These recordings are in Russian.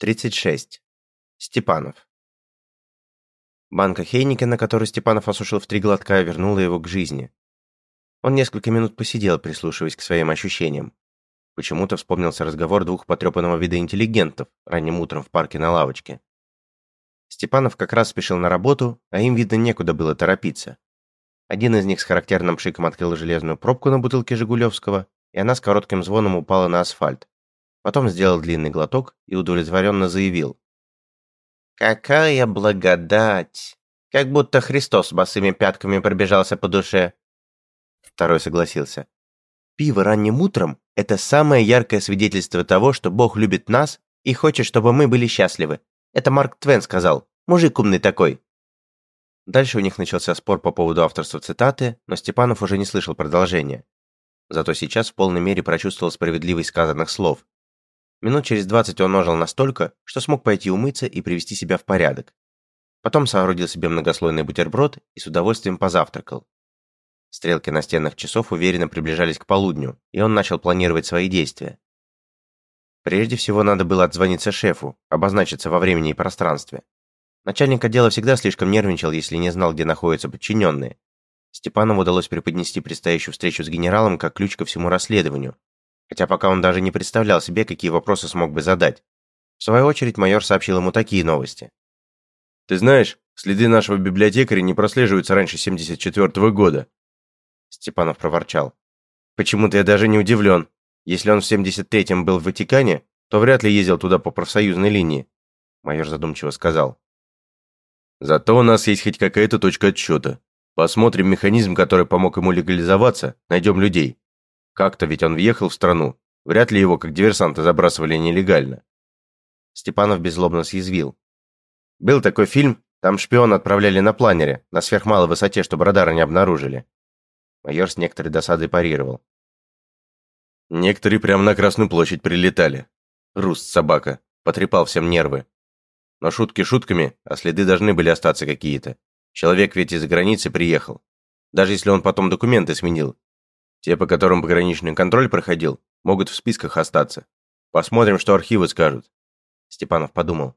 36. Степанов. Банка Хейникена, которую Степанов осушил в три глотка, вернула его к жизни. Он несколько минут посидел, прислушиваясь к своим ощущениям. Почему-то вспомнился разговор двух потрепанного вида интеллигентов ранним утром в парке на лавочке. Степанов как раз спешил на работу, а им, видно, некуда было торопиться. Один из них с характерным пшиком открыл железную пробку на бутылке Жигулевского, и она с коротким звоном упала на асфальт. Потом сделал длинный глоток и удовлетворенно заявил. «Какая благодать! Как будто Христос босыми пятками пробежался по душе!» Второй согласился. «Пиво ранним утром – это самое яркое свидетельство того, что Бог любит нас и хочет, чтобы мы были счастливы. Это Марк Твен сказал. Мужик умный такой». Дальше у них начался спор по поводу авторства цитаты, но Степанов уже не слышал продолжения. Зато сейчас в полной мере прочувствовал справедливость сказанных слов. Минут через двадцать он ожил настолько, что смог пойти умыться и привести себя в порядок. Потом соорудил себе многослойный бутерброд и с удовольствием позавтракал. Стрелки настенных часов уверенно приближались к полудню, и он начал планировать свои действия. Прежде всего надо было отзвониться шефу, обозначиться во времени и пространстве. Начальник отдела всегда слишком нервничал, если не знал, где находятся подчиненные. Степанову удалось преподнести предстоящую встречу с генералом как ключ ко всему расследованию, хотя пока он даже не представлял себе, какие вопросы смог бы задать. В свою очередь майор сообщил ему такие новости. «Ты знаешь, следы нашего библиотекаря не прослеживаются раньше 74 -го года». Степанов проворчал. «Почему-то я даже не удивлен. Если он в 73-м был в Ватикане, то вряд ли ездил туда по профсоюзной линии», майор задумчиво сказал. «Зато у нас есть хоть какая-то точка отсчета. Посмотрим механизм, который помог ему легализоваться, найдем людей. Как-то ведь он въехал в страну. Вряд ли его, как диверсанта, забрасывали нелегально. Степанов беззлобно съязвил. Был такой фильм, там шпиона отправляли на планере, на сверхмалой высоте, чтобы радары не обнаружили. Майор с некоторой досадой парировал. Некоторые прямо на Красную площадь прилетали. Руст собака. Потрепал всем нервы. Но шутки шутками, а следы должны были остаться какие-то. Человек ведь из-за границы приехал. Даже если он потом документы сменил, те, по которым пограничный контроль проходил, могут в списках остаться. Посмотрим, что архивы скажут. Степанов подумал.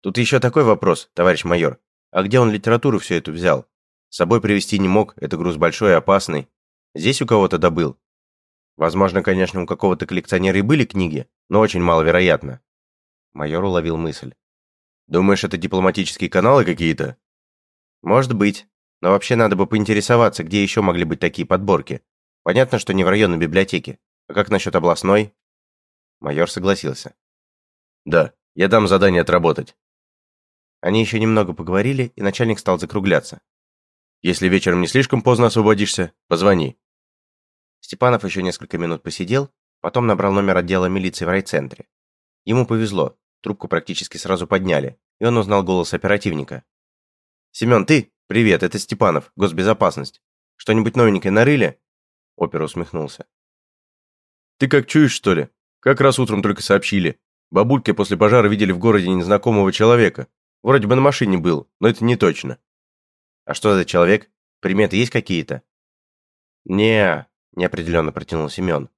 Тут еще такой вопрос, товарищ майор. А где он литературу всю эту взял? С собой привезти не мог, это груз большой и опасный. Здесь у кого-то добыл. Возможно, конечно, у какого-то коллекционера и были книги, но очень маловероятно. Майор уловил мысль. Думаешь, это дипломатические каналы какие-то? Может быть. Но вообще надо бы поинтересоваться, где еще могли быть такие подборки. Понятно, что не в районной библиотеке. А как насчет областной? Майор согласился. Да, я дам задание отработать. Они еще немного поговорили, и начальник стал закругляться. Если вечером не слишком поздно освободишься, позвони. Степанов еще несколько минут посидел, потом набрал номер отдела милиции в райцентре. Ему повезло, трубку практически сразу подняли, и он узнал голос оперативника. «Семен, ты? Привет, это Степанов, госбезопасность. Что-нибудь новенькое нарыли?» Опер усмехнулся. «Ты как чуешь, что ли? Как раз утром только сообщили. Бабульки после пожара видели в городе незнакомого человека. Вроде бы на машине был, но это не точно». «А что за человек? Приметы есть какие-то?» «Не, неопределенно протянул Семен.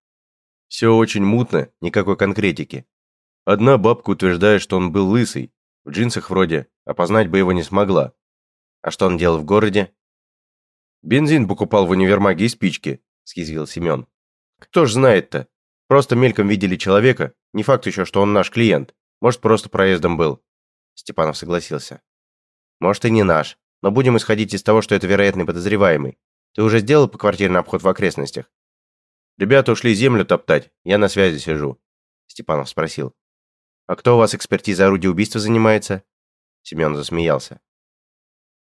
«Все очень мутно, никакой конкретики. Одна бабка утверждает, что он был лысый, в джинсах вроде, опознать бы его не смогла. А что он делал в городе?» «Бензин покупал в универмаге и спички съязвил Семен. «Кто ж знает-то? Просто мельком видели человека. Не факт еще, что он наш клиент. Может, просто проездом был». Степанов согласился. «Может, и не наш. Но будем исходить из того, что это вероятный подозреваемый. Ты уже сделал поквартирный обход в окрестностях?» «Ребята ушли землю топтать. Я на связи сижу», — Степанов спросил. «А кто у вас экспертиза орудия убийства занимается?» Семен засмеялся.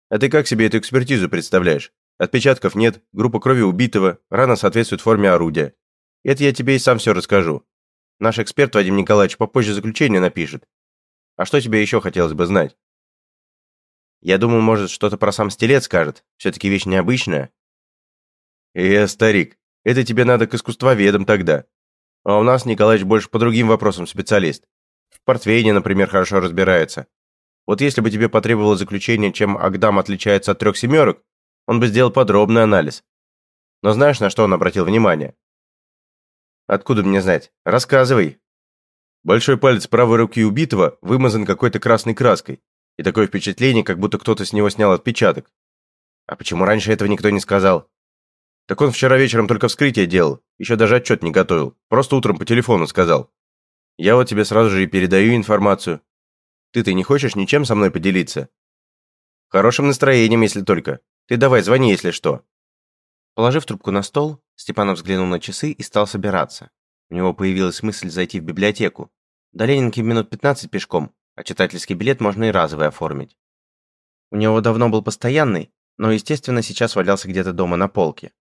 «А ты как себе эту экспертизу представляешь? Отпечатков нет, группа крови убитого, рана соответствует форме орудия. Это я тебе и сам все расскажу. Наш эксперт Вадим Николаевич попозже заключение напишет. А что тебе еще хотелось бы знать? Я думал, может, что-то про сам стилет скажет. Все-таки вещь необычная. Э, старик, это тебе надо к искусствоведам тогда. А у нас Николаевич больше по другим вопросам специалист. В портвейне, например, хорошо разбирается. Вот если бы тебе потребовалось заключение, чем Агдам отличается от трех семерок, он бы сделал подробный анализ. Но знаешь, на что он обратил внимание? Откуда мне знать? Рассказывай. Большой палец правой руки убитого вымазан какой-то красной краской, и такое впечатление, как будто кто-то с него снял отпечаток. А почему раньше этого никто не сказал? Так он вчера вечером только вскрытие делал, еще даже отчет не готовил, просто утром по телефону сказал. Я вот тебе сразу же и передаю информацию. Ты-то не хочешь ничем со мной поделиться? Хорошим настроением, если только. Ты давай, звони, если что. Положив трубку на стол, Степанов взглянул на часы и стал собираться. У него появилась мысль зайти в библиотеку. До Ленинки минут 15 пешком, а читательский билет можно и разовый оформить. У него давно был постоянный, но, естественно, сейчас валялся где-то дома на полке.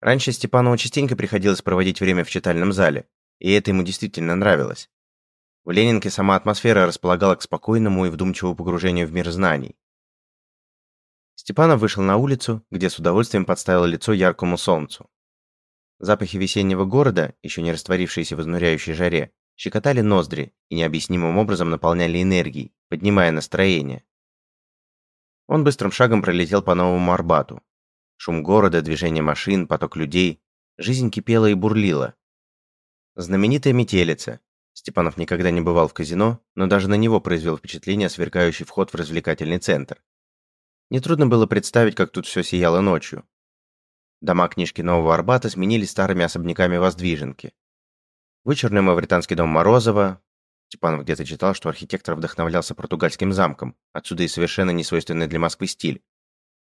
Раньше Степанову частенько приходилось проводить время в читальном зале, и это ему действительно нравилось. В Ленинке сама атмосфера располагала к спокойному и вдумчивому погружению в мир знаний. Степанов вышел на улицу, где с удовольствием подставил лицо яркому солнцу. Запахи весеннего города, еще не растворившиеся в изнуряющей жаре, щекотали ноздри и необъяснимым образом наполняли энергией, поднимая настроение. Он быстрым шагом пролетел по Новому Арбату. Шум города, движение машин, поток людей. Жизнь кипела и бурлила. Знаменитая метелица. Степанов никогда не бывал в казино, но даже на него произвел впечатление сверкающий вход в развлекательный центр. Нетрудно было представить, как тут все сияло ночью. Дома книжки Нового Арбата сменились старыми особняками воздвиженки. Вычурный мавританский дом Морозова. Степанов где-то читал, что архитектор вдохновлялся португальским замком, отсюда и совершенно несвойственный для Москвы стиль.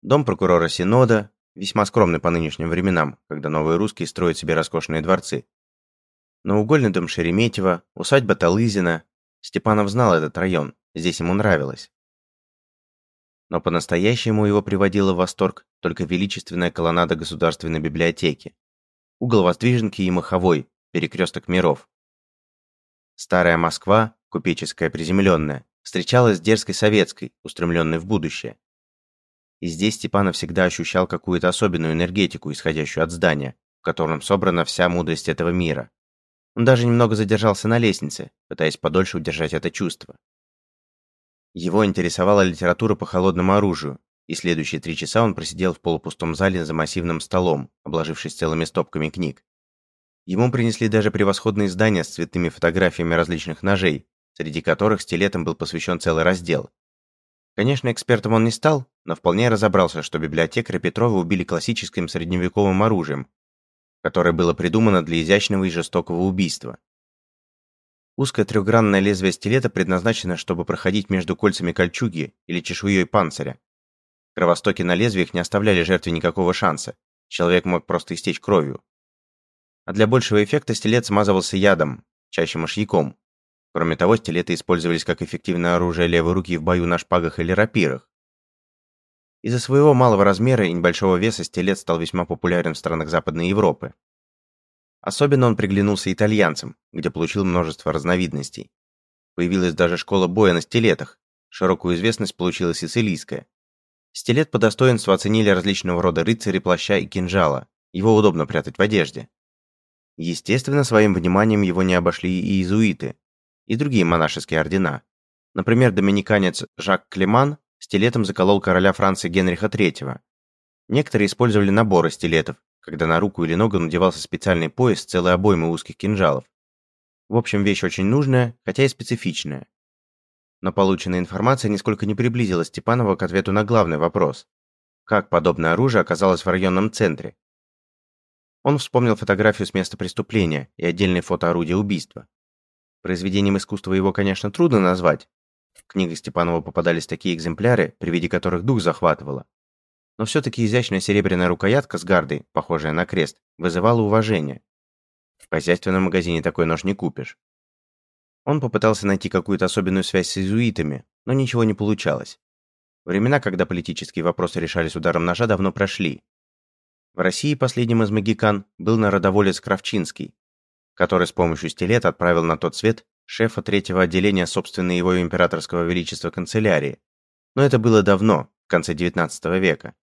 Дом прокурора Синода, весьма скромный по нынешним временам, когда новые русские строят себе роскошные дворцы. Наугольный дом Шереметьево, усадьба Талызина. Степанов знал этот район, здесь ему нравилось. Но по-настоящему его приводила в восторг только величественная колоннада Государственной библиотеки. Угол Воздвиженки и Маховой, перекресток миров. Старая Москва, купеческая приземленная, встречалась с дерзкой советской, устремленной в будущее. И здесь Степанов всегда ощущал какую-то особенную энергетику, исходящую от здания, в котором собрана вся мудрость этого мира. Он даже немного задержался на лестнице, пытаясь подольше удержать это чувство. Его интересовала литература по холодному оружию, и следующие три часа он просидел в полупустом зале за массивным столом, обложившись целыми стопками книг. Ему принесли даже превосходные издания с цветными фотографиями различных ножей, среди которых стилетом был посвящен целый раздел. Конечно, экспертом он не стал, но вполне разобрался, что библиотекаря Петрова убили классическим средневековым оружием, которое было придумано для изящного и жестокого убийства. Узкое трехгранное лезвие стилета предназначено, чтобы проходить между кольцами кольчуги или чешуей панциря. Кровостоки на лезвиях не оставляли жертве никакого шанса. Человек мог просто истечь кровью. А для большего эффекта стилет смазывался ядом, чаще мышьяком. Кроме того, стилеты использовались как эффективное оружие левой руки в бою на шпагах или рапирах. Из-за своего малого размера и небольшого веса стилет стал весьма популярен в странах Западной Европы. Особенно он приглянулся итальянцам, где получил множество разновидностей. Появилась даже школа боя на стилетах. Широкую известность получила сицилийская. Стилет по достоинству оценили различного рода рыцари плаща и кинжала. Его удобно прятать в одежде. Естественно, своим вниманием его не обошли и иезуиты, и другие монашеские ордена. Например, доминиканец Жак Клеман стилетом заколол короля Франции Генриха III. Некоторые использовали наборы стилетов, когда на руку или ногу надевался специальный пояс с целой обоймой узких кинжалов. В общем, вещь очень нужная, хотя и специфичная. Но полученная информация нисколько не приблизила Степанова к ответу на главный вопрос. Как подобное оружие оказалось в районном центре? Он вспомнил фотографию с места преступления и отдельные фото орудия убийства. Произведением искусства его, конечно, трудно назвать, в книгах Степанова попадались такие экземпляры, при виде которых дух захватывало. Но все-таки изящная серебряная рукоятка с гардой, похожая на крест, вызывала уважение. В хозяйственном магазине такой нож не купишь. Он попытался найти какую-то особенную связь с иезуитами, но ничего не получалось. Времена, когда политические вопросы решались ударом ножа, давно прошли. В России последним из магикан был народоволец Кравчинский, который с помощью стилета отправил на тот свет шефа третьего отделения собственной его императорского величества канцелярии. Но это было давно, в конце XIX века.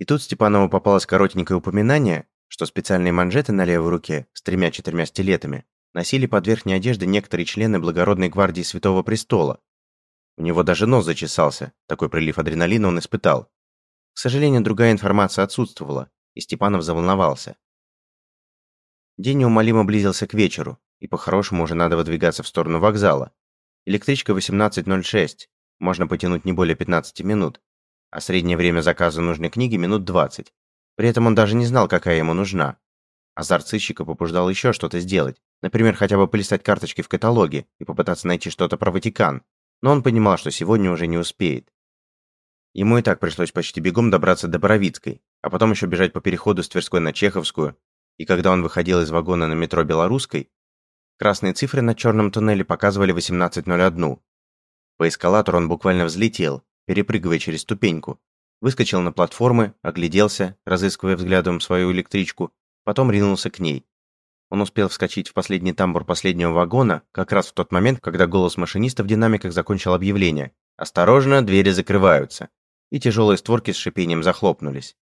И тут Степанову попалось коротенькое упоминание, что специальные манжеты на левой руке с тремя-четырьмя стилетами носили под верхней одеждой некоторые члены благородной гвардии Святого Престола. У него даже нос зачесался, такой прилив адреналина он испытал. К сожалению, другая информация отсутствовала, и Степанов заволновался. День неумолимо близился к вечеру, и по-хорошему уже надо выдвигаться в сторону вокзала. Электричка 18.06, можно потянуть не более 15 минут, а среднее время заказа нужной книги минут 20. При этом он даже не знал, какая ему нужна. Азарт сыщика побуждал еще что-то сделать, например, хотя бы полистать карточки в каталоге и попытаться найти что-то про Ватикан, но он понимал, что сегодня уже не успеет. Ему и так пришлось почти бегом добраться до Боровицкой, а потом еще бежать по переходу с Тверской на Чеховскую, и когда он выходил из вагона на метро Белорусской, красные цифры на черном туннеле показывали 18.01. По эскалатору он буквально взлетел, перепрыгивая через ступеньку, выскочил на платформы, огляделся, разыскивая взглядом свою электричку, потом ринулся к ней. Он успел вскочить в последний тамбур последнего вагона, как раз в тот момент, когда голос машиниста в динамиках закончил объявление. «Осторожно, двери закрываются!» И тяжелые створки с шипением захлопнулись.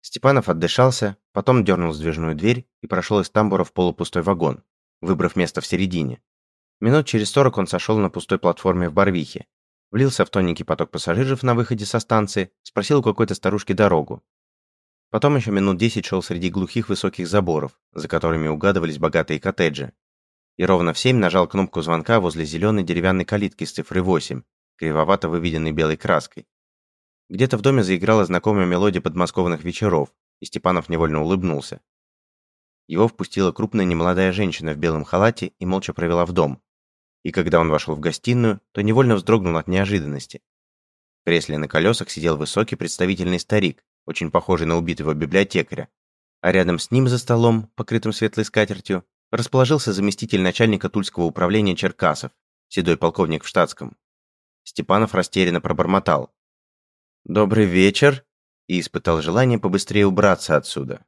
Степанов отдышался, потом дернул сдвижную дверь и прошел из тамбура в полупустой вагон, выбрав место в середине. Минут через сорок он сошел на пустой платформе в Барвихе, влился в тоненький поток пассажиров на выходе со станции, спросил у какой-то старушки дорогу. Потом еще минут десять шел среди глухих высоких заборов, за которыми угадывались богатые коттеджи. И ровно в семь нажал кнопку звонка возле зеленой деревянной калитки с цифрой 8, кривовато выведенной белой краской. Где-то в доме заиграла знакомая мелодия подмосковных вечеров, и Степанов невольно улыбнулся. Его впустила крупная немолодая женщина в белом халате и молча провела в дом. И когда он вошел в гостиную, то невольно вздрогнул от неожиданности. В кресле на колесах сидел высокий представительный старик, очень похожий на убитого библиотекаря. А рядом с ним за столом, покрытым светлой скатертью, расположился заместитель начальника Тульского управления Черкасов, седой полковник в штатском. Степанов растерянно пробормотал. «Добрый вечер!» и испытал желание побыстрее убраться отсюда.